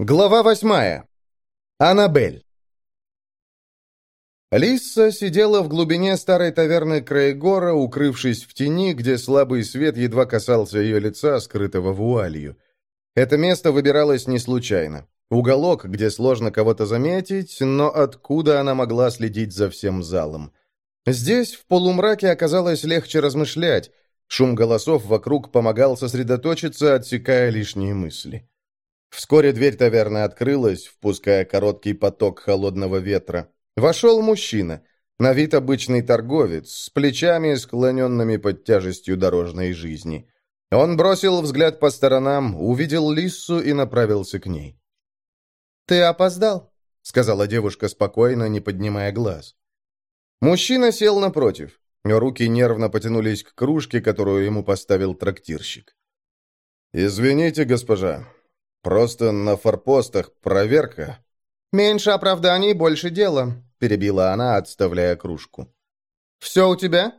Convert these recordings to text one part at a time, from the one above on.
Глава восьмая. Аннабель. Лисса сидела в глубине старой таверны Краегора, укрывшись в тени, где слабый свет едва касался ее лица, скрытого вуалью. Это место выбиралось не случайно. Уголок, где сложно кого-то заметить, но откуда она могла следить за всем залом. Здесь, в полумраке, оказалось легче размышлять. Шум голосов вокруг помогал сосредоточиться, отсекая лишние мысли. Вскоре дверь таверны открылась, впуская короткий поток холодного ветра. Вошел мужчина, на вид обычный торговец, с плечами, склоненными под тяжестью дорожной жизни. Он бросил взгляд по сторонам, увидел Лиссу и направился к ней. «Ты опоздал», — сказала девушка спокойно, не поднимая глаз. Мужчина сел напротив. Руки нервно потянулись к кружке, которую ему поставил трактирщик. «Извините, госпожа, Просто на форпостах проверка». «Меньше оправданий, больше дела», — перебила она, отставляя кружку. «Все у тебя?»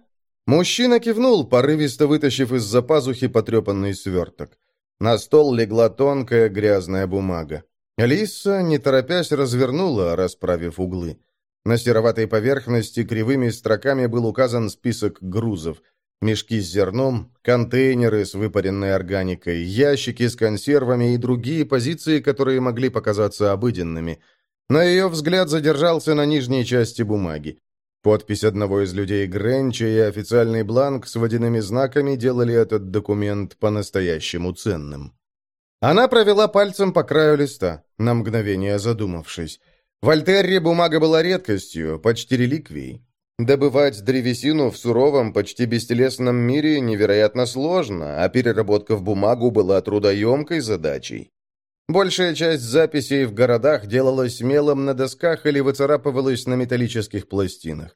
Мужчина кивнул, порывисто вытащив из-за пазухи потрепанный сверток. На стол легла тонкая грязная бумага. Лиса, не торопясь, развернула, расправив углы. На сероватой поверхности кривыми строками был указан список грузов — Мешки с зерном, контейнеры с выпаренной органикой, ящики с консервами и другие позиции, которые могли показаться обыденными. Но ее взгляд задержался на нижней части бумаги. Подпись одного из людей Гренча и официальный бланк с водяными знаками делали этот документ по-настоящему ценным. Она провела пальцем по краю листа, на мгновение задумавшись. В Альтерре бумага была редкостью, почти реликвией. Добывать древесину в суровом, почти бестелесном мире невероятно сложно, а переработка в бумагу была трудоемкой задачей. Большая часть записей в городах делалась мелом на досках или выцарапывалась на металлических пластинах.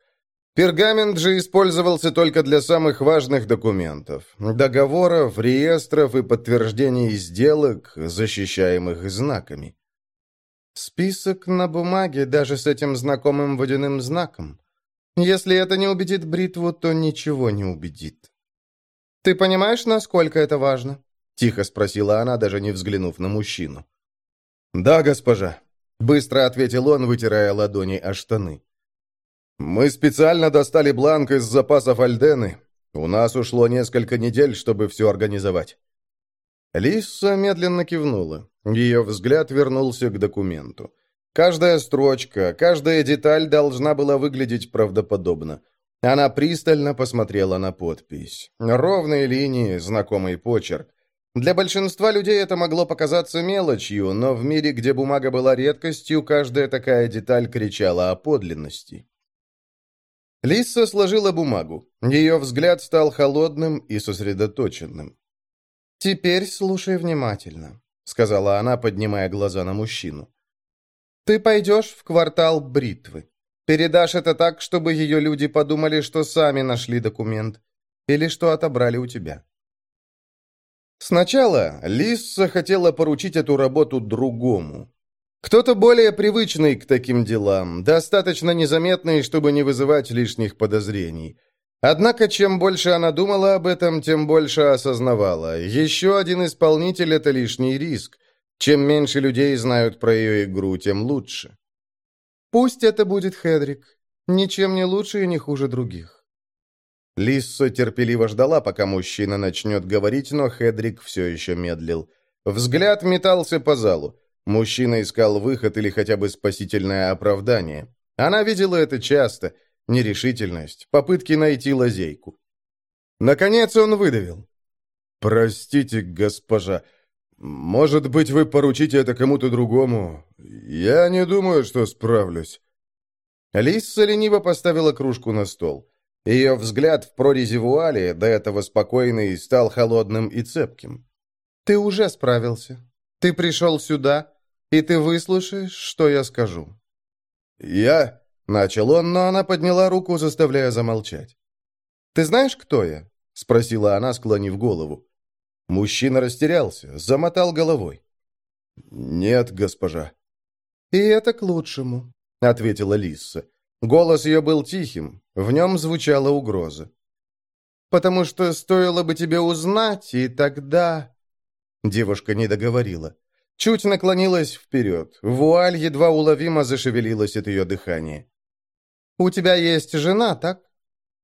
Пергамент же использовался только для самых важных документов – договоров, реестров и подтверждений сделок, защищаемых знаками. Список на бумаге даже с этим знакомым водяным знаком. Если это не убедит бритву, то ничего не убедит. «Ты понимаешь, насколько это важно?» — тихо спросила она, даже не взглянув на мужчину. «Да, госпожа», — быстро ответил он, вытирая ладони о штаны. «Мы специально достали бланк из запасов Альдены. У нас ушло несколько недель, чтобы все организовать». Лисса медленно кивнула. Ее взгляд вернулся к документу. Каждая строчка, каждая деталь должна была выглядеть правдоподобно. Она пристально посмотрела на подпись. Ровные линии, знакомый почерк. Для большинства людей это могло показаться мелочью, но в мире, где бумага была редкостью, каждая такая деталь кричала о подлинности. Лисса сложила бумагу. Ее взгляд стал холодным и сосредоточенным. «Теперь слушай внимательно», — сказала она, поднимая глаза на мужчину. Ты пойдешь в квартал Бритвы. Передашь это так, чтобы ее люди подумали, что сами нашли документ. Или что отобрали у тебя. Сначала Лисса хотела поручить эту работу другому. Кто-то более привычный к таким делам, достаточно незаметный, чтобы не вызывать лишних подозрений. Однако, чем больше она думала об этом, тем больше осознавала. Еще один исполнитель – это лишний риск. Чем меньше людей знают про ее игру, тем лучше. Пусть это будет Хедрик. Ничем не лучше и не хуже других. Лисса терпеливо ждала, пока мужчина начнет говорить, но Хедрик все еще медлил. Взгляд метался по залу. Мужчина искал выход или хотя бы спасительное оправдание. Она видела это часто. Нерешительность, попытки найти лазейку. Наконец он выдавил. «Простите, госпожа, может быть, вы поручите это кому-то другому? Я не думаю, что справлюсь». Лисса лениво поставила кружку на стол. Ее взгляд в прорези вуали, до этого спокойный, стал холодным и цепким. «Ты уже справился. Ты пришел сюда, и ты выслушаешь, что я скажу». «Я...» — начал он, но она подняла руку, заставляя замолчать. «Ты знаешь, кто я?» — спросила она, склонив голову. Мужчина растерялся, замотал головой. «Нет, госпожа». «И это к лучшему», — ответила Лисса. Голос ее был тихим, в нем звучала угроза. «Потому что стоило бы тебе узнать, и тогда...» Девушка не договорила. Чуть наклонилась вперед. Вуаль едва уловимо зашевелилась от ее дыхания. «У тебя есть жена, так?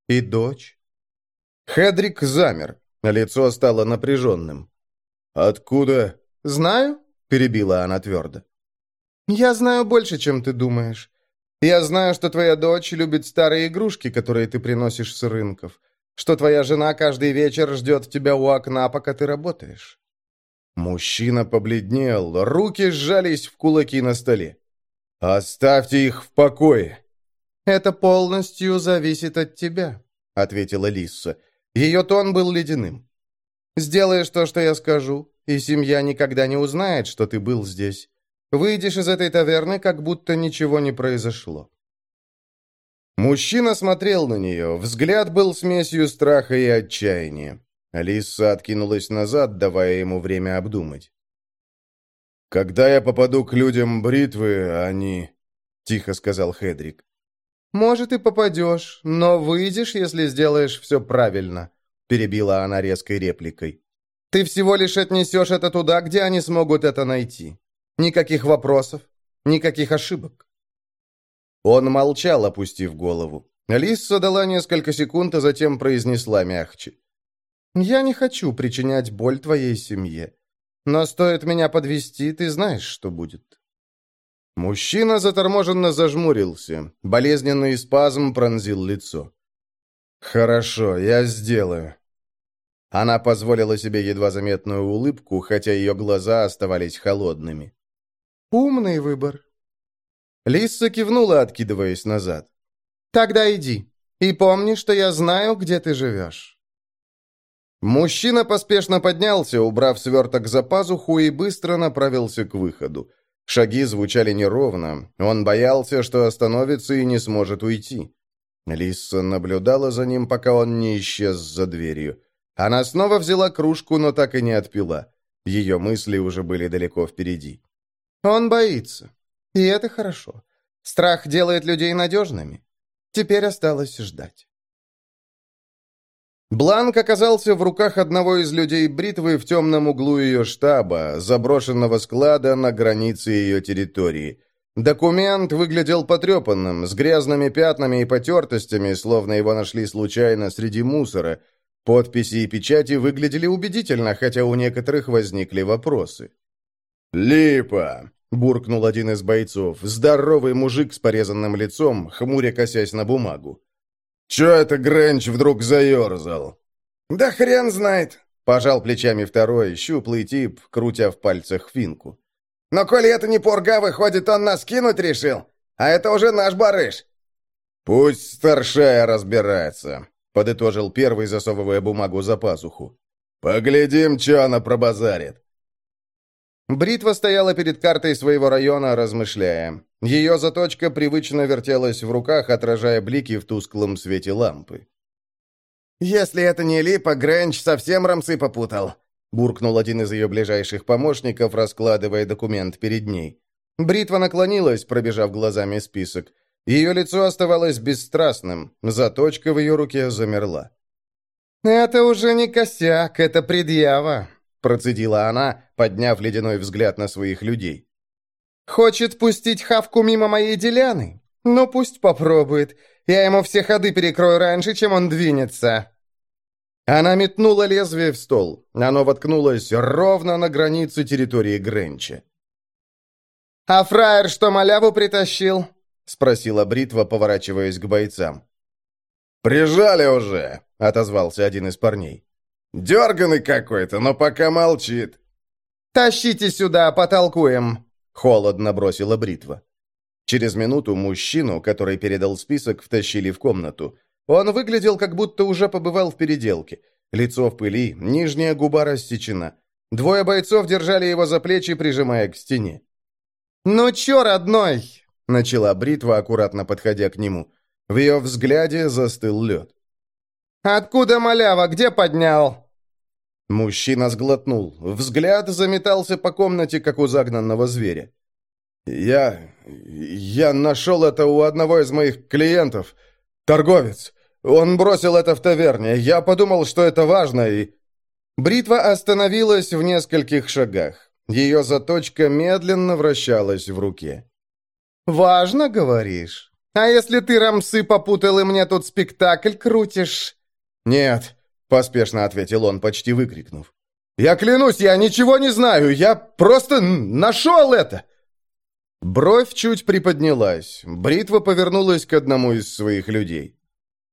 И дочь?» Хедрик замер. Лицо стало напряженным. «Откуда?» «Знаю», — перебила она твердо. «Я знаю больше, чем ты думаешь. Я знаю, что твоя дочь любит старые игрушки, которые ты приносишь с рынков, что твоя жена каждый вечер ждет тебя у окна, пока ты работаешь». Мужчина побледнел, руки сжались в кулаки на столе. «Оставьте их в покое!» «Это полностью зависит от тебя», — ответила Лисса. Ее тон был ледяным. «Сделаешь то, что я скажу, и семья никогда не узнает, что ты был здесь. Выйдешь из этой таверны, как будто ничего не произошло». Мужчина смотрел на нее, взгляд был смесью страха и отчаяния. Алиса откинулась назад, давая ему время обдумать. «Когда я попаду к людям бритвы, они...» — тихо сказал Хедрик. «Может, и попадешь, но выйдешь, если сделаешь все правильно», — перебила она резкой репликой. «Ты всего лишь отнесешь это туда, где они смогут это найти. Никаких вопросов, никаких ошибок». Он молчал, опустив голову. Лисса дала несколько секунд, а затем произнесла мягче. «Я не хочу причинять боль твоей семье. Но стоит меня подвести, ты знаешь, что будет». Мужчина заторможенно зажмурился. Болезненный спазм пронзил лицо. «Хорошо, я сделаю». Она позволила себе едва заметную улыбку, хотя ее глаза оставались холодными. «Умный выбор». Лисса кивнула, откидываясь назад. «Тогда иди. И помни, что я знаю, где ты живешь». Мужчина поспешно поднялся, убрав сверток за пазуху, и быстро направился к выходу. Шаги звучали неровно. Он боялся, что остановится и не сможет уйти. Лисса наблюдала за ним, пока он не исчез за дверью. Она снова взяла кружку, но так и не отпила. Ее мысли уже были далеко впереди. «Он боится. И это хорошо. Страх делает людей надежными. Теперь осталось ждать». Бланк оказался в руках одного из людей бритвы в темном углу ее штаба, заброшенного склада на границе ее территории. Документ выглядел потрепанным, с грязными пятнами и потертостями, словно его нашли случайно среди мусора. Подписи и печати выглядели убедительно, хотя у некоторых возникли вопросы. «Липа!» — буркнул один из бойцов, здоровый мужик с порезанным лицом, хмуря косясь на бумагу. «Чё это Грэнч вдруг заерзал?» «Да хрен знает», — пожал плечами второй, щуплый тип, крутя в пальцах финку. «Но коли это не порга, выходит, он нас кинуть решил, а это уже наш барыш». «Пусть старшая разбирается», — подытожил первый, засовывая бумагу за пазуху. «Поглядим, чё она пробазарит». Бритва стояла перед картой своего района, размышляя. Ее заточка привычно вертелась в руках, отражая блики в тусклом свете лампы. «Если это не Липа, Грэнч совсем рамсы попутал», — буркнул один из ее ближайших помощников, раскладывая документ перед ней. Бритва наклонилась, пробежав глазами список. Ее лицо оставалось бесстрастным, заточка в ее руке замерла. «Это уже не косяк, это предъява», — процедила она, подняв ледяной взгляд на своих людей. Хочет пустить Хавку мимо моей деляны? Ну, пусть попробует. Я ему все ходы перекрою раньше, чем он двинется». Она метнула лезвие в стол. Оно воткнулось ровно на границе территории Гренча. «А фраер что, маляву притащил?» — спросила Бритва, поворачиваясь к бойцам. «Прижали уже!» — отозвался один из парней. «Дерганный какой-то, но пока молчит». «Тащите сюда, потолкуем!» Холодно бросила бритва. Через минуту мужчину, который передал список, втащили в комнату. Он выглядел, как будто уже побывал в переделке. Лицо в пыли, нижняя губа рассечена. Двое бойцов держали его за плечи, прижимая к стене. «Ну чё, родной?» — начала бритва, аккуратно подходя к нему. В ее взгляде застыл лед. «Откуда малява? Где поднял?» Мужчина сглотнул. Взгляд заметался по комнате, как у загнанного зверя. «Я... я нашел это у одного из моих клиентов. Торговец. Он бросил это в таверне. Я подумал, что это важно, и...» Бритва остановилась в нескольких шагах. Ее заточка медленно вращалась в руке. «Важно, говоришь? А если ты, Рамсы, попутал и мне тут спектакль крутишь?» «Нет», — поспешно ответил он, почти выкрикнув. «Я клянусь, я ничего не знаю, я просто нашел это!» Бровь чуть приподнялась. Бритва повернулась к одному из своих людей.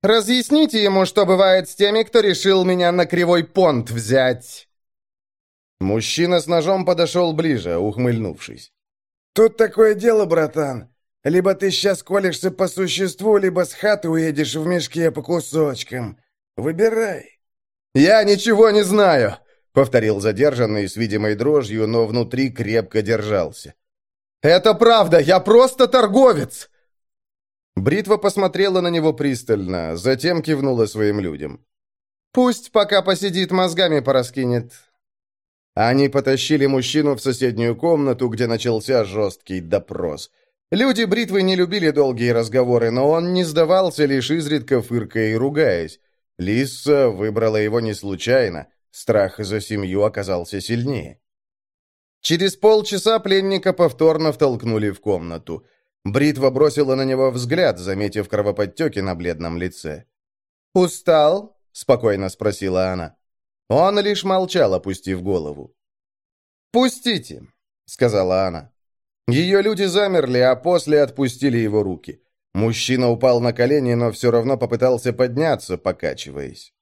«Разъясните ему, что бывает с теми, кто решил меня на кривой понт взять!» Мужчина с ножом подошел ближе, ухмыльнувшись. «Тут такое дело, братан. Либо ты сейчас колешься по существу, либо с хаты уедешь в мешке по кусочкам. Выбирай». «Я ничего не знаю», — повторил задержанный с видимой дрожью, но внутри крепко держался. «Это правда, я просто торговец!» Бритва посмотрела на него пристально, затем кивнула своим людям. «Пусть пока посидит, мозгами пораскинет». Они потащили мужчину в соседнюю комнату, где начался жесткий допрос. Люди бритвы не любили долгие разговоры, но он не сдавался, лишь изредка фыркая и ругаясь. Лиса выбрала его не случайно. Страх за семью оказался сильнее. Через полчаса пленника повторно втолкнули в комнату. Бритва бросила на него взгляд, заметив кровоподтеки на бледном лице. «Устал?» — спокойно спросила она. Он лишь молчал, опустив голову. «Пустите!» — сказала она. Ее люди замерли, а после отпустили его руки. Мужчина упал на колени, но все равно попытался подняться, покачиваясь.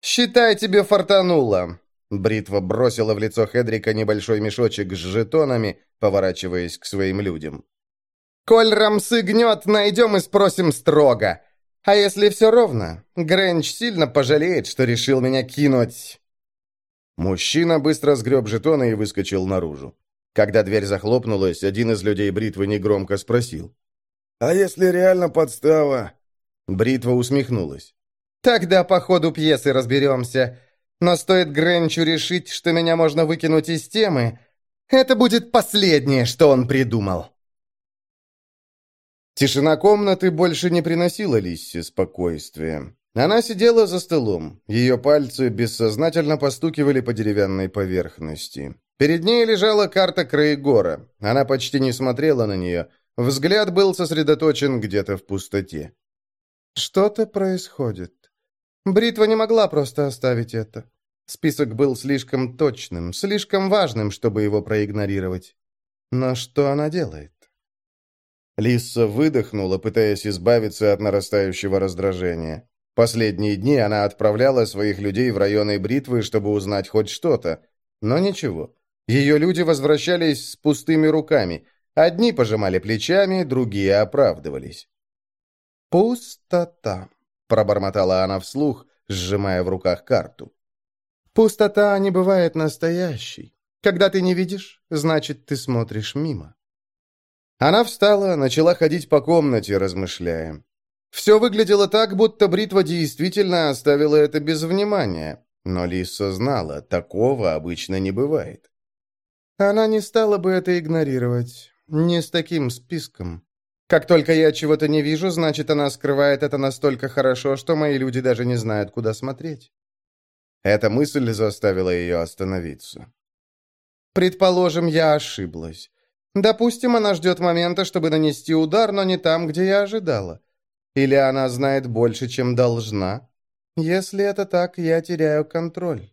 «Считай, тебе фартануло!» Бритва бросила в лицо Хедрика небольшой мешочек с жетонами, поворачиваясь к своим людям. «Коль Рамсы гнет, найдем и спросим строго. А если все ровно, Грэнч сильно пожалеет, что решил меня кинуть». Мужчина быстро сгреб жетоны и выскочил наружу. Когда дверь захлопнулась, один из людей бритвы негромко спросил. «А если реально подстава?» Бритва усмехнулась. «Тогда по ходу пьесы разберемся. Но стоит Гренчу решить, что меня можно выкинуть из темы, это будет последнее, что он придумал». Тишина комнаты больше не приносила Лиссе спокойствия. Она сидела за столом. Ее пальцы бессознательно постукивали по деревянной поверхности. Перед ней лежала карта Краегора. Она почти не смотрела на нее. Взгляд был сосредоточен где-то в пустоте. «Что-то происходит. Бритва не могла просто оставить это. Список был слишком точным, слишком важным, чтобы его проигнорировать. Но что она делает?» Лиса выдохнула, пытаясь избавиться от нарастающего раздражения. Последние дни она отправляла своих людей в районы бритвы, чтобы узнать хоть что-то. Но ничего. Ее люди возвращались с пустыми руками. Одни пожимали плечами, другие оправдывались. «Пустота», — пробормотала она вслух, сжимая в руках карту. «Пустота не бывает настоящей. Когда ты не видишь, значит, ты смотришь мимо». Она встала, начала ходить по комнате, размышляя. Все выглядело так, будто бритва действительно оставила это без внимания. Но Лиса знала, такого обычно не бывает. Она не стала бы это игнорировать. Не с таким списком. Как только я чего-то не вижу, значит, она скрывает это настолько хорошо, что мои люди даже не знают, куда смотреть. Эта мысль заставила ее остановиться. Предположим, я ошиблась. Допустим, она ждет момента, чтобы нанести удар, но не там, где я ожидала. Или она знает больше, чем должна. Если это так, я теряю контроль.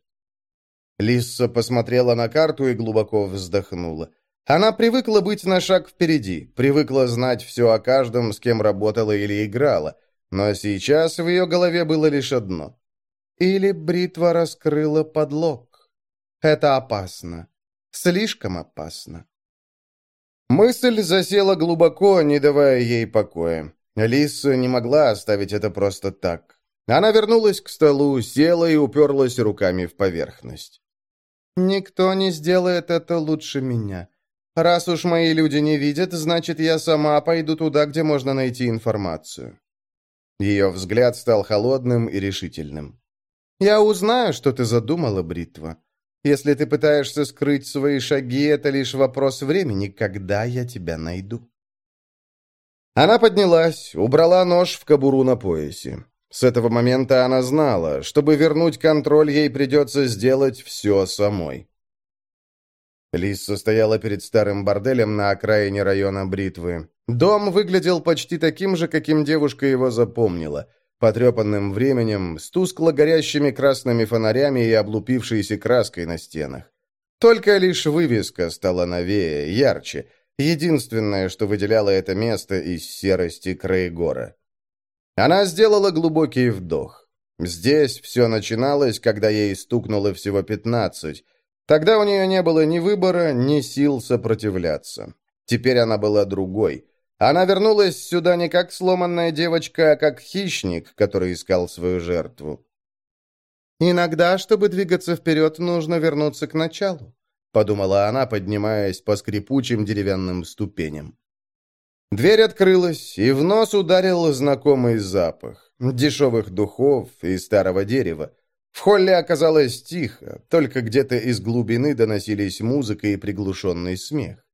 Лисса посмотрела на карту и глубоко вздохнула. Она привыкла быть на шаг впереди, привыкла знать все о каждом, с кем работала или играла. Но сейчас в ее голове было лишь одно. Или бритва раскрыла подлог. Это опасно. Слишком опасно. Мысль засела глубоко, не давая ей покоя. Лиса не могла оставить это просто так. Она вернулась к столу, села и уперлась руками в поверхность. «Никто не сделает это лучше меня. Раз уж мои люди не видят, значит, я сама пойду туда, где можно найти информацию». Ее взгляд стал холодным и решительным. «Я узнаю, что ты задумала, Бритва. Если ты пытаешься скрыть свои шаги, это лишь вопрос времени, когда я тебя найду». Она поднялась, убрала нож в кобуру на поясе. С этого момента она знала, чтобы вернуть контроль, ей придется сделать все самой. Лисса стояла перед старым борделем на окраине района Бритвы. Дом выглядел почти таким же, каким девушка его запомнила. Потрепанным временем, с тускло горящими красными фонарями и облупившейся краской на стенах. Только лишь вывеска стала новее, ярче. Единственное, что выделяло это место из серости Крейгора. Она сделала глубокий вдох. Здесь все начиналось, когда ей стукнуло всего пятнадцать. Тогда у нее не было ни выбора, ни сил сопротивляться. Теперь она была другой. Она вернулась сюда не как сломанная девочка, а как хищник, который искал свою жертву. «Иногда, чтобы двигаться вперед, нужно вернуться к началу», подумала она, поднимаясь по скрипучим деревянным ступеням. Дверь открылась, и в нос ударил знакомый запах дешевых духов и старого дерева. В холле оказалось тихо, только где-то из глубины доносились музыка и приглушенный смех.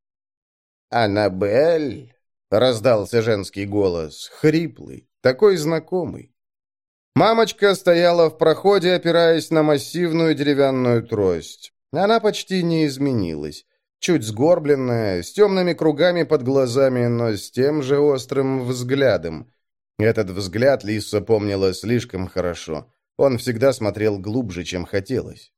«Аннабель!» — раздался женский голос, хриплый, такой знакомый. Мамочка стояла в проходе, опираясь на массивную деревянную трость. Она почти не изменилась. Чуть сгорбленная, с темными кругами под глазами, но с тем же острым взглядом. Этот взгляд Лиса помнила слишком хорошо. Он всегда смотрел глубже, чем хотелось.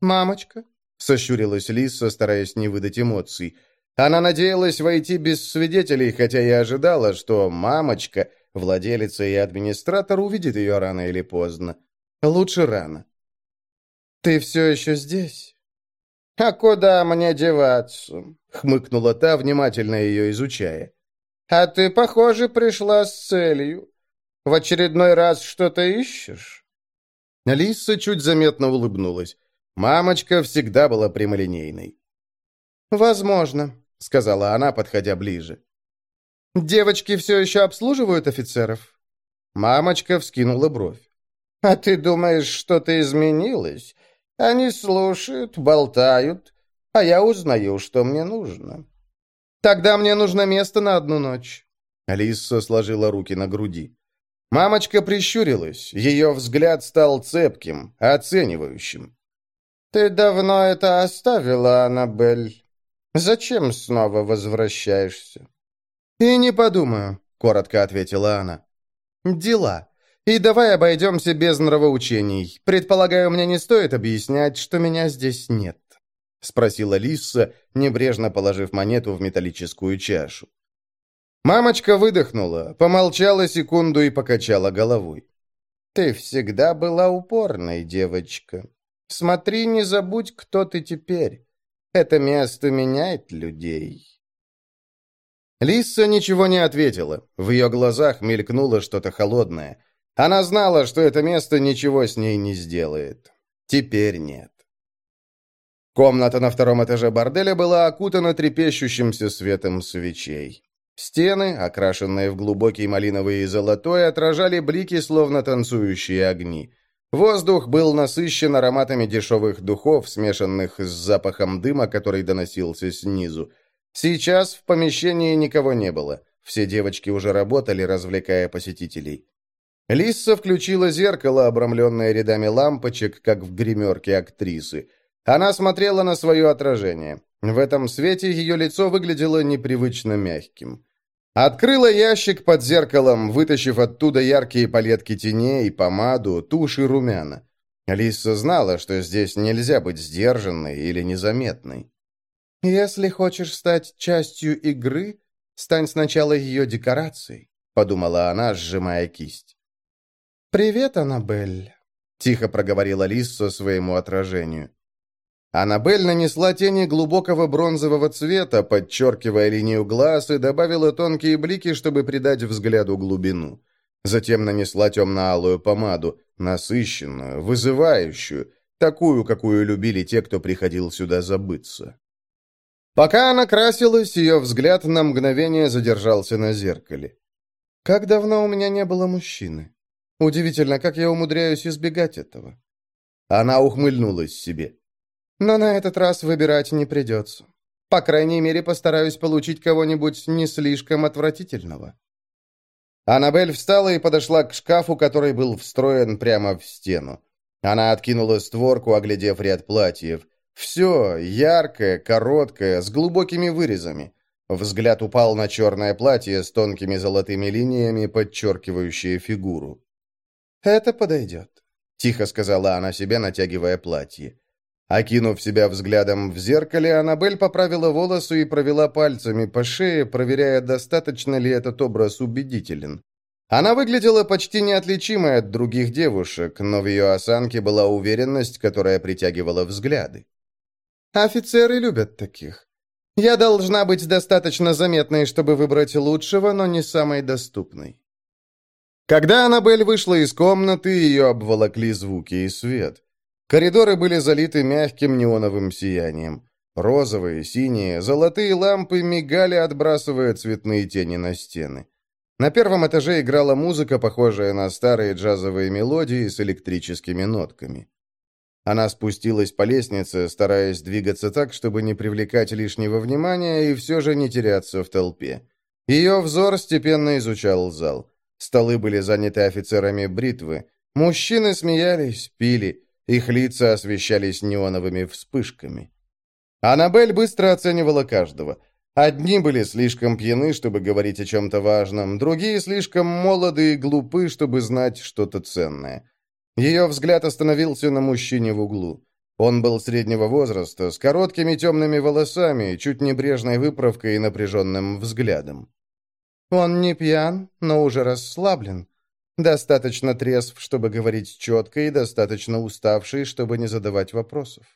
«Мамочка?» — сощурилась Лиса, стараясь не выдать эмоций. Она надеялась войти без свидетелей, хотя и ожидала, что мамочка, владелица и администратор, увидит ее рано или поздно. Лучше рано. «Ты все еще здесь?» «А куда мне деваться?» — хмыкнула та, внимательно ее изучая. «А ты, похоже, пришла с целью. В очередной раз что-то ищешь?» Алиса чуть заметно улыбнулась. Мамочка всегда была прямолинейной. «Возможно», — сказала она, подходя ближе. «Девочки все еще обслуживают офицеров?» Мамочка вскинула бровь. «А ты думаешь, что-то изменилось? Они слушают, болтают, а я узнаю, что мне нужно». «Тогда мне нужно место на одну ночь». Алиса сложила руки на груди. Мамочка прищурилась, ее взгляд стал цепким, оценивающим. «Ты давно это оставила, Аннабель. Зачем снова возвращаешься?» «И не подумаю», — коротко ответила она. «Дела. И давай обойдемся без нравоучений. Предполагаю, мне не стоит объяснять, что меня здесь нет», — спросила Лисса, небрежно положив монету в металлическую чашу. Мамочка выдохнула, помолчала секунду и покачала головой. «Ты всегда была упорной, девочка. Смотри, не забудь, кто ты теперь. Это место меняет людей». Лисса ничего не ответила. В ее глазах мелькнуло что-то холодное. Она знала, что это место ничего с ней не сделает. Теперь нет. Комната на втором этаже борделя была окутана трепещущимся светом свечей. Стены, окрашенные в глубокий малиновый и золотой, отражали блики, словно танцующие огни. Воздух был насыщен ароматами дешевых духов, смешанных с запахом дыма, который доносился снизу. Сейчас в помещении никого не было. Все девочки уже работали, развлекая посетителей. Лисса включила зеркало, обрамленное рядами лампочек, как в гримерке актрисы. Она смотрела на свое отражение. В этом свете ее лицо выглядело непривычно мягким. Открыла ящик под зеркалом, вытащив оттуда яркие палетки теней, помаду, тушь и румяна. Лиса знала, что здесь нельзя быть сдержанной или незаметной. «Если хочешь стать частью игры, стань сначала ее декорацией», — подумала она, сжимая кисть. «Привет, Аннабель», — тихо проговорила Лисса своему отражению. Аннабель нанесла тени глубокого бронзового цвета, подчеркивая линию глаз, и добавила тонкие блики, чтобы придать взгляду глубину. Затем нанесла темно-алую помаду, насыщенную, вызывающую, такую, какую любили те, кто приходил сюда забыться. Пока она красилась, ее взгляд на мгновение задержался на зеркале. «Как давно у меня не было мужчины?» Удивительно, как я умудряюсь избегать этого. Она ухмыльнулась себе. Но на этот раз выбирать не придется. По крайней мере, постараюсь получить кого-нибудь не слишком отвратительного. Аннабель встала и подошла к шкафу, который был встроен прямо в стену. Она откинула створку, оглядев ряд платьев. Все яркое, короткое, с глубокими вырезами. Взгляд упал на черное платье с тонкими золотыми линиями, подчеркивающие фигуру. «Это подойдет», — тихо сказала она себе, натягивая платье. Окинув себя взглядом в зеркале, Аннабель поправила волосы и провела пальцами по шее, проверяя, достаточно ли этот образ убедителен. Она выглядела почти неотличимой от других девушек, но в ее осанке была уверенность, которая притягивала взгляды. «Офицеры любят таких. Я должна быть достаточно заметной, чтобы выбрать лучшего, но не самой доступной». Когда Аннабель вышла из комнаты, ее обволокли звуки и свет. Коридоры были залиты мягким неоновым сиянием. Розовые, синие, золотые лампы мигали, отбрасывая цветные тени на стены. На первом этаже играла музыка, похожая на старые джазовые мелодии с электрическими нотками. Она спустилась по лестнице, стараясь двигаться так, чтобы не привлекать лишнего внимания и все же не теряться в толпе. Ее взор степенно изучал зал. Столы были заняты офицерами бритвы. Мужчины смеялись, пили. Их лица освещались неоновыми вспышками. Аннабель быстро оценивала каждого. Одни были слишком пьяны, чтобы говорить о чем-то важном, другие слишком молоды и глупы, чтобы знать что-то ценное. Ее взгляд остановился на мужчине в углу. Он был среднего возраста, с короткими темными волосами, чуть небрежной выправкой и напряженным взглядом. «Он не пьян, но уже расслаблен. Достаточно трезв, чтобы говорить четко, и достаточно уставший, чтобы не задавать вопросов.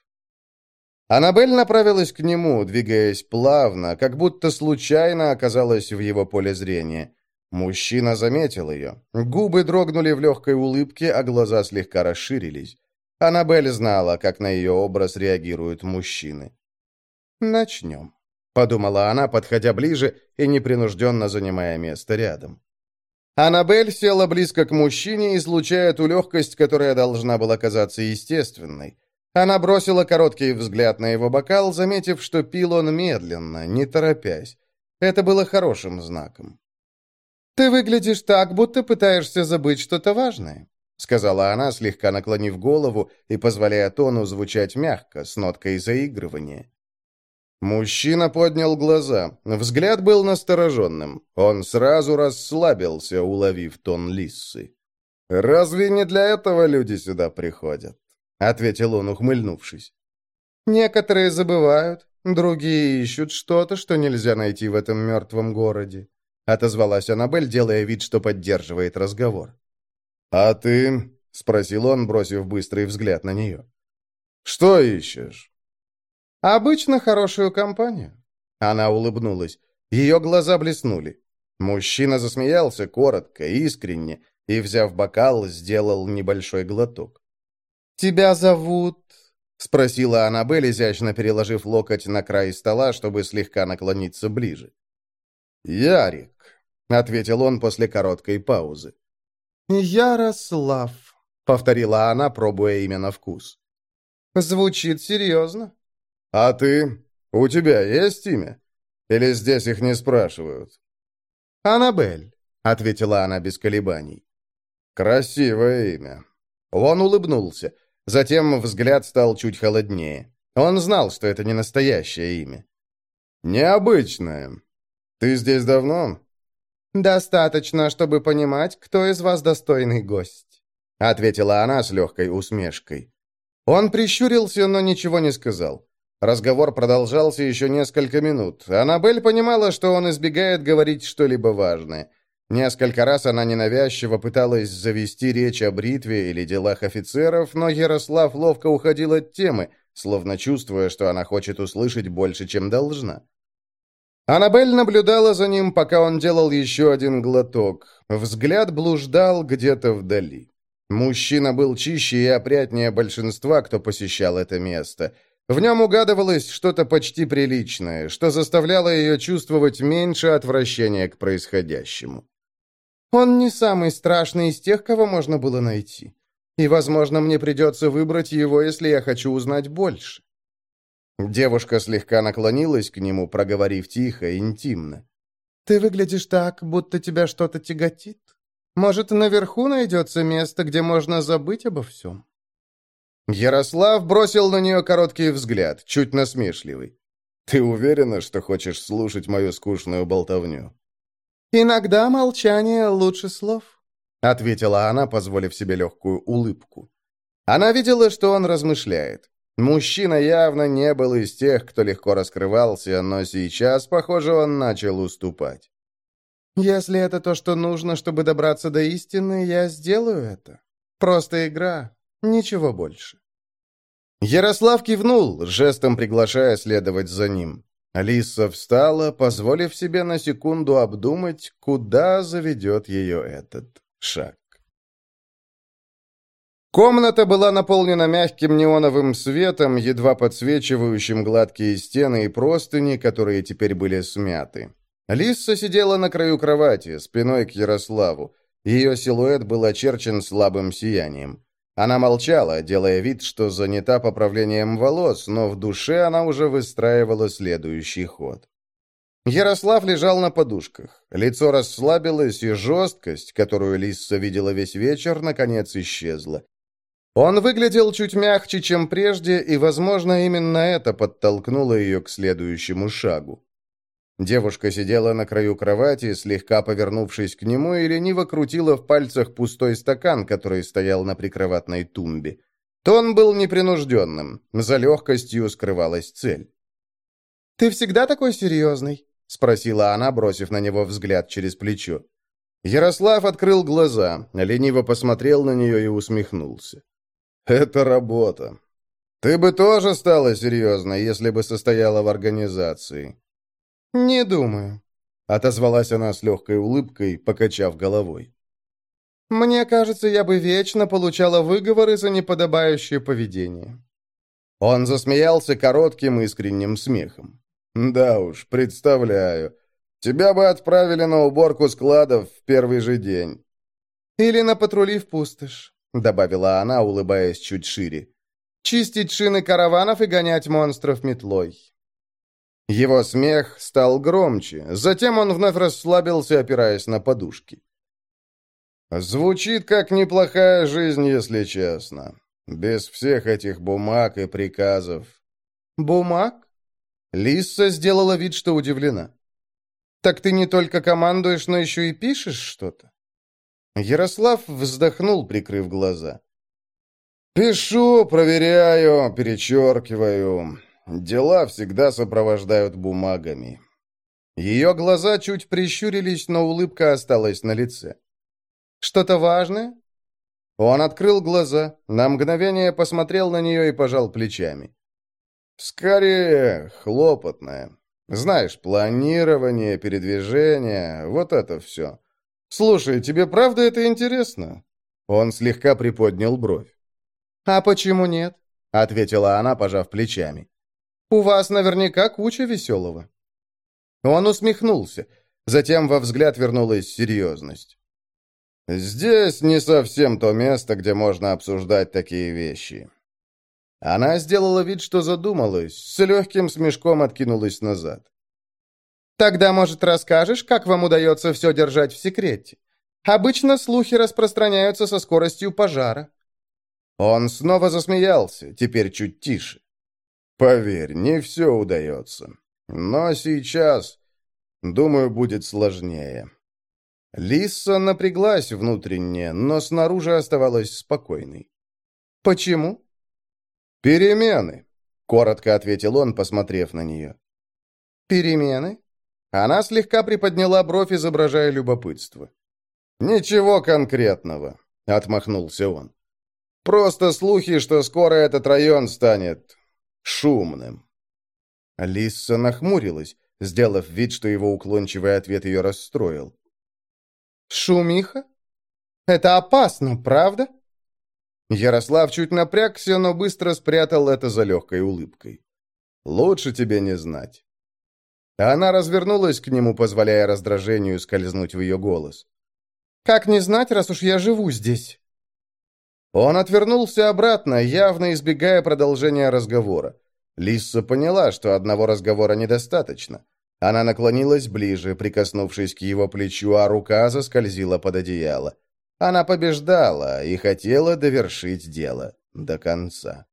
Аннабель направилась к нему, двигаясь плавно, как будто случайно оказалась в его поле зрения. Мужчина заметил ее. Губы дрогнули в легкой улыбке, а глаза слегка расширились. Аннабель знала, как на ее образ реагируют мужчины. «Начнем», — подумала она, подходя ближе и непринужденно занимая место рядом. Аннабель села близко к мужчине, излучая ту легкость, которая должна была казаться естественной. Она бросила короткий взгляд на его бокал, заметив, что пил он медленно, не торопясь. Это было хорошим знаком. «Ты выглядишь так, будто пытаешься забыть что-то важное», сказала она, слегка наклонив голову и позволяя тону звучать мягко, с ноткой заигрывания. Мужчина поднял глаза. Взгляд был настороженным. Он сразу расслабился, уловив тон Лиссы. «Разве не для этого люди сюда приходят?» — ответил он, ухмыльнувшись. «Некоторые забывают, другие ищут что-то, что нельзя найти в этом мертвом городе», — отозвалась Аннабель, делая вид, что поддерживает разговор. «А ты?» — спросил он, бросив быстрый взгляд на нее. «Что ищешь?» «Обычно хорошую компанию». Она улыбнулась. Ее глаза блеснули. Мужчина засмеялся коротко, искренне, и, взяв бокал, сделал небольшой глоток. «Тебя зовут...» — спросила Аннабель, изящно переложив локоть на край стола, чтобы слегка наклониться ближе. «Ярик», — ответил он после короткой паузы. «Ярослав», — повторила она, пробуя имя на вкус. «Звучит серьезно». «А ты? У тебя есть имя? Или здесь их не спрашивают?» «Аннабель», — ответила она без колебаний. «Красивое имя». Он улыбнулся. Затем взгляд стал чуть холоднее. Он знал, что это не настоящее имя. «Необычное. Ты здесь давно?» «Достаточно, чтобы понимать, кто из вас достойный гость», — ответила она с легкой усмешкой. Он прищурился, но ничего не сказал. Разговор продолжался еще несколько минут. Аннабель понимала, что он избегает говорить что-либо важное. Несколько раз она ненавязчиво пыталась завести речь о бритве или делах офицеров, но Ярослав ловко уходил от темы, словно чувствуя, что она хочет услышать больше, чем должна. Аннабель наблюдала за ним, пока он делал еще один глоток. Взгляд блуждал где-то вдали. Мужчина был чище и опрятнее большинства, кто посещал это место – в нем угадывалось что-то почти приличное, что заставляло ее чувствовать меньше отвращения к происходящему. «Он не самый страшный из тех, кого можно было найти. И, возможно, мне придется выбрать его, если я хочу узнать больше». Девушка слегка наклонилась к нему, проговорив тихо, интимно. «Ты выглядишь так, будто тебя что-то тяготит. Может, наверху найдется место, где можно забыть обо всем?» Ярослав бросил на нее короткий взгляд, чуть насмешливый. «Ты уверена, что хочешь слушать мою скучную болтовню?» «Иногда молчание лучше слов», — ответила она, позволив себе легкую улыбку. Она видела, что он размышляет. Мужчина явно не был из тех, кто легко раскрывался, но сейчас, похоже, он начал уступать. «Если это то, что нужно, чтобы добраться до истины, я сделаю это. Просто игра, ничего больше». Ярослав кивнул, жестом приглашая следовать за ним. Алиса встала, позволив себе на секунду обдумать, куда заведет ее этот шаг. Комната была наполнена мягким неоновым светом, едва подсвечивающим гладкие стены и простыни, которые теперь были смяты. Лисса сидела на краю кровати, спиной к Ярославу. Ее силуэт был очерчен слабым сиянием. Она молчала, делая вид, что занята поправлением волос, но в душе она уже выстраивала следующий ход. Ярослав лежал на подушках. Лицо расслабилось, и жесткость, которую Лисса видела весь вечер, наконец исчезла. Он выглядел чуть мягче, чем прежде, и, возможно, именно это подтолкнуло ее к следующему шагу. Девушка сидела на краю кровати, слегка повернувшись к нему, и лениво крутила в пальцах пустой стакан, который стоял на прикроватной тумбе. Тон был непринужденным, за легкостью скрывалась цель. «Ты всегда такой серьезный?» — спросила она, бросив на него взгляд через плечо. Ярослав открыл глаза, лениво посмотрел на нее и усмехнулся. «Это работа. Ты бы тоже стала серьезной, если бы состояла в организации». «Не думаю», — отозвалась она с легкой улыбкой, покачав головой. «Мне кажется, я бы вечно получала выговоры за неподобающее поведение». Он засмеялся коротким искренним смехом. «Да уж, представляю. Тебя бы отправили на уборку складов в первый же день». «Или на патрули в пустошь добавила она, улыбаясь чуть шире. «Чистить шины караванов и гонять монстров метлой». Его смех стал громче, затем он вновь расслабился, опираясь на подушки. «Звучит как неплохая жизнь, если честно. Без всех этих бумаг и приказов». «Бумаг?» Лисса сделала вид, что удивлена. «Так ты не только командуешь, но еще и пишешь что-то?» Ярослав вздохнул, прикрыв глаза. «Пишу, проверяю, перечеркиваю. Дела всегда сопровождают бумагами». Ее глаза чуть прищурились, но улыбка осталась на лице. «Что-то важное?» Он открыл глаза, на мгновение посмотрел на нее и пожал плечами. «Скорее, хлопотное. Знаешь, планирование, передвижение, вот это все. «Слушай, тебе правда это интересно?» Он слегка приподнял бровь. «А почему нет?» — ответила она, пожав плечами. «У вас наверняка куча веселого». Он усмехнулся. Затем во взгляд вернулась серьезность. «Здесь не совсем то место, где можно обсуждать такие вещи». Она сделала вид, что задумалась, с легким смешком откинулась назад. Тогда, может, расскажешь, как вам удается все держать в секрете? Обычно слухи распространяются со скоростью пожара». Он снова засмеялся, теперь чуть тише. «Поверь, не все удается. Но сейчас, думаю, будет сложнее». Лиса напряглась внутренне, но снаружи оставалась спокойной. «Почему?» «Перемены», — коротко ответил он, посмотрев на нее. «Перемены?» Она слегка приподняла бровь, изображая любопытство. «Ничего конкретного», — отмахнулся он. «Просто слухи, что скоро этот район станет шумным». Лисса нахмурилась, сделав вид, что его уклончивый ответ ее расстроил. «Шумиха? Это опасно, правда?» Ярослав чуть напрягся, но быстро спрятал это за легкой улыбкой. «Лучше тебе не знать». Она развернулась к нему, позволяя раздражению скользнуть в ее голос. «Как не знать, раз уж я живу здесь?» Он отвернулся обратно, явно избегая продолжения разговора. Лисса поняла, что одного разговора недостаточно. Она наклонилась ближе, прикоснувшись к его плечу, а рука заскользила под одеяло. Она побеждала и хотела довершить дело. до конца.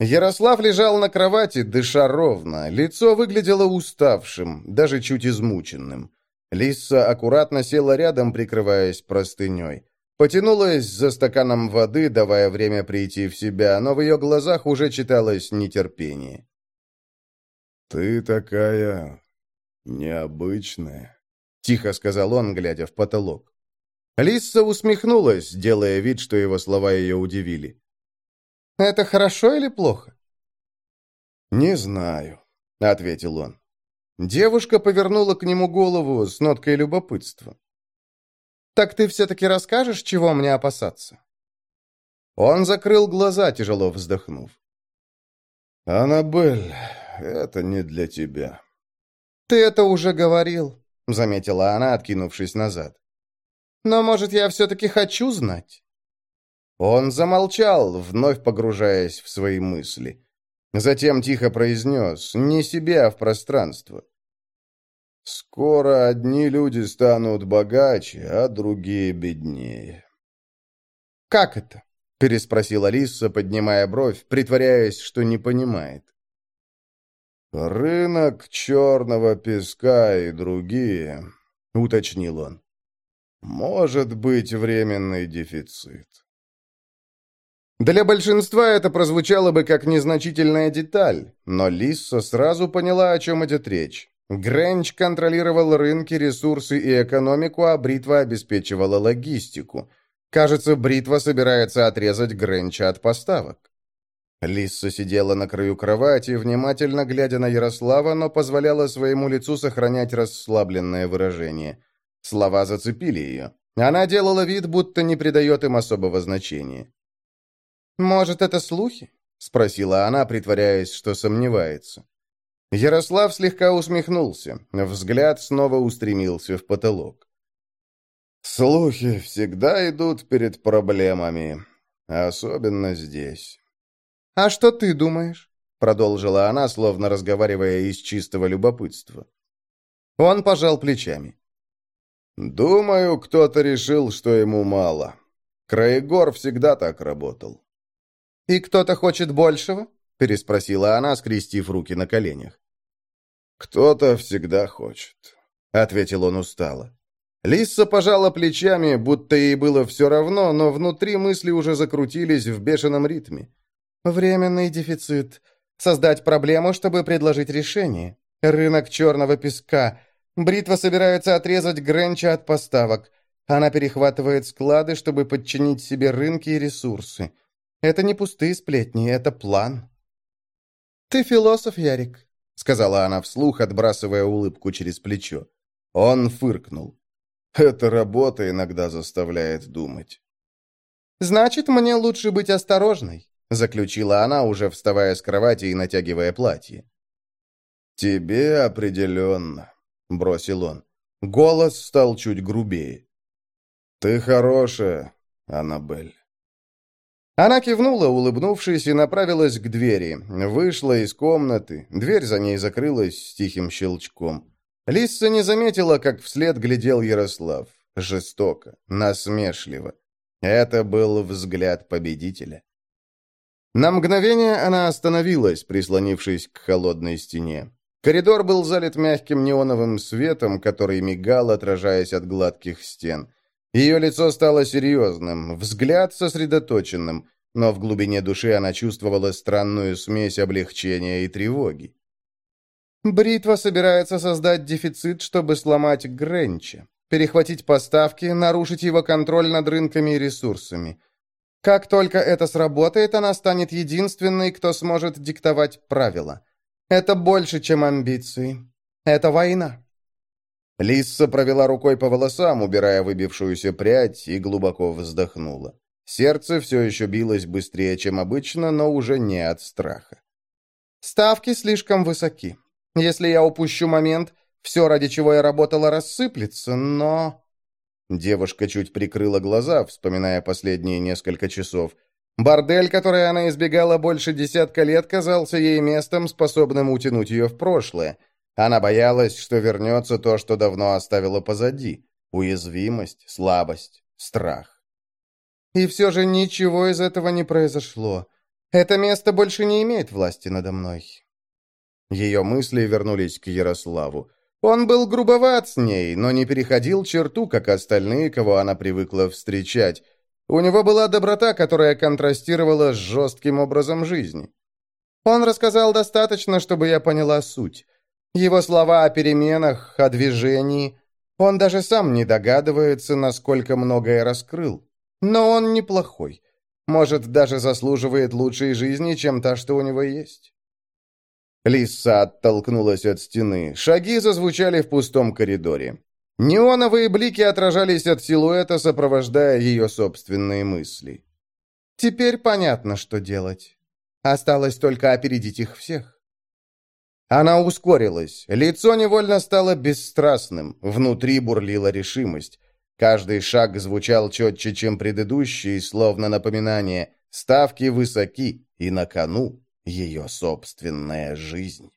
Ярослав лежал на кровати, дыша ровно. Лицо выглядело уставшим, даже чуть измученным. Лиса аккуратно села рядом, прикрываясь простыней. Потянулась за стаканом воды, давая время прийти в себя, но в ее глазах уже читалось нетерпение. «Ты такая необычная», — тихо сказал он, глядя в потолок. Лисса усмехнулась, делая вид, что его слова ее удивили. «Это хорошо или плохо?» «Не знаю», — ответил он. Девушка повернула к нему голову с ноткой любопытства. «Так ты все-таки расскажешь, чего мне опасаться?» Он закрыл глаза, тяжело вздохнув. «Аннабель, это не для тебя». «Ты это уже говорил», — заметила она, откинувшись назад. «Но, может, я все-таки хочу знать?» Он замолчал, вновь погружаясь в свои мысли. Затем тихо произнес, не себе, а в пространство. Скоро одни люди станут богаче, а другие беднее. «Как это?» — переспросила Лиса, поднимая бровь, притворяясь, что не понимает. «Рынок черного песка и другие», — уточнил он. «Может быть временный дефицит». Для большинства это прозвучало бы как незначительная деталь, но Лисса сразу поняла, о чем идет речь. Грэнч контролировал рынки, ресурсы и экономику, а Бритва обеспечивала логистику. Кажется, Бритва собирается отрезать Грэнча от поставок. Лисса сидела на краю кровати, внимательно глядя на Ярослава, но позволяла своему лицу сохранять расслабленное выражение. Слова зацепили ее. Она делала вид, будто не придает им особого значения. «Может, это слухи?» — спросила она, притворяясь, что сомневается. Ярослав слегка усмехнулся. Взгляд снова устремился в потолок. «Слухи всегда идут перед проблемами, особенно здесь». «А что ты думаешь?» — продолжила она, словно разговаривая из чистого любопытства. Он пожал плечами. «Думаю, кто-то решил, что ему мало. Краегор всегда так работал». «И кто-то хочет большего?» — переспросила она, скрестив руки на коленях. «Кто-то всегда хочет», — ответил он устало. Лисса пожала плечами, будто ей было все равно, но внутри мысли уже закрутились в бешеном ритме. «Временный дефицит. Создать проблему, чтобы предложить решение. Рынок черного песка. Бритва собирается отрезать Гренча от поставок. Она перехватывает склады, чтобы подчинить себе рынки и ресурсы. Это не пустые сплетни, это план». «Ты философ, Ярик», — сказала она вслух, отбрасывая улыбку через плечо. Он фыркнул. «Эта работа иногда заставляет думать». «Значит, мне лучше быть осторожной», — заключила она, уже вставая с кровати и натягивая платье. «Тебе определенно», — бросил он. Голос стал чуть грубее. «Ты хорошая, Аннабель». Она кивнула, улыбнувшись, и направилась к двери. Вышла из комнаты. Дверь за ней закрылась с тихим щелчком. Лисса не заметила, как вслед глядел Ярослав. Жестоко, насмешливо. Это был взгляд победителя. На мгновение она остановилась, прислонившись к холодной стене. Коридор был залит мягким неоновым светом, который мигал, отражаясь от гладких стен. Ее лицо стало серьезным, взгляд сосредоточенным, но в глубине души она чувствовала странную смесь облегчения и тревоги. Бритва собирается создать дефицит, чтобы сломать Гренча, перехватить поставки, нарушить его контроль над рынками и ресурсами. Как только это сработает, она станет единственной, кто сможет диктовать правила. Это больше, чем амбиции. Это война. Лисса провела рукой по волосам, убирая выбившуюся прядь, и глубоко вздохнула. Сердце все еще билось быстрее, чем обычно, но уже не от страха. «Ставки слишком высоки. Если я упущу момент, все, ради чего я работала, рассыплется, но...» Девушка чуть прикрыла глаза, вспоминая последние несколько часов. Бордель, который она избегала больше десятка лет, казался ей местом, способным утянуть ее в прошлое — она боялась, что вернется то, что давно оставила позади. Уязвимость, слабость, страх. И все же ничего из этого не произошло. Это место больше не имеет власти надо мной. Ее мысли вернулись к Ярославу. Он был грубоват с ней, но не переходил черту, как остальные, кого она привыкла встречать. У него была доброта, которая контрастировала с жестким образом жизни. Он рассказал достаточно, чтобы я поняла суть. Его слова о переменах, о движении. Он даже сам не догадывается, насколько многое раскрыл. Но он неплохой. Может, даже заслуживает лучшей жизни, чем та, что у него есть. Лиса оттолкнулась от стены. Шаги зазвучали в пустом коридоре. Неоновые блики отражались от силуэта, сопровождая ее собственные мысли. «Теперь понятно, что делать. Осталось только опередить их всех». Она ускорилась. Лицо невольно стало бесстрастным. Внутри бурлила решимость. Каждый шаг звучал четче, чем предыдущий, словно напоминание. Ставки высоки, и на кону ее собственная жизнь.